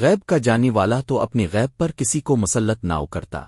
غیب کا جانی والا تو اپنی غیب پر کسی کو مسلط نہ کرتا۔